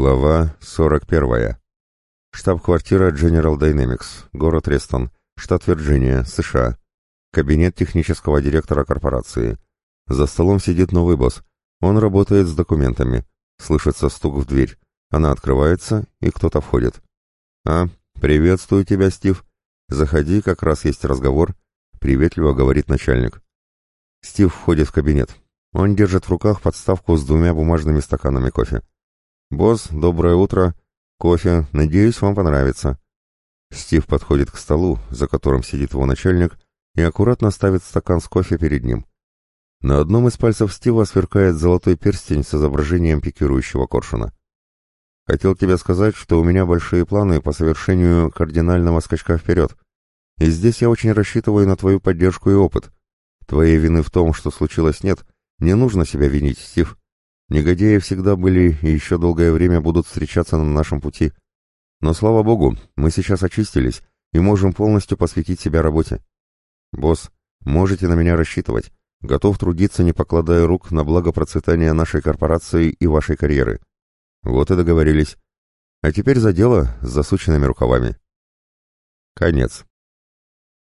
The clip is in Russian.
Глава 41. Штаб-квартира General Dynamics, город Рестон, штат Вирджиния, США. Кабинет технического директора корпорации. За столом сидит новый босс. Он работает с документами. Слышится стук в дверь. Она открывается, и кто-то входит. «А, приветствую тебя, Стив. Заходи, как раз есть разговор», — приветливо говорит начальник. Стив входит в кабинет. Он держит в руках подставку с двумя бумажными стаканами кофе. «Босс, доброе утро. Кофе. Надеюсь, вам понравится». Стив подходит к столу, за которым сидит его начальник, и аккуратно ставит стакан с кофе перед ним. На одном из пальцев Стива сверкает золотой перстень с изображением пикирующего коршуна. «Хотел тебе сказать, что у меня большие планы по совершению кардинального скачка вперед. И здесь я очень рассчитываю на твою поддержку и опыт. Твоей вины в том, что случилось, нет. Не нужно себя винить, Стив. Негодяи всегда были и еще долгое время будут встречаться на нашем пути. Но, слава богу, мы сейчас очистились и можем полностью посвятить себя работе. Босс, можете на меня рассчитывать. Готов трудиться, не покладая рук на благо процветания нашей корпорации и вашей карьеры. Вот и договорились. А теперь за дело с засученными рукавами. Конец.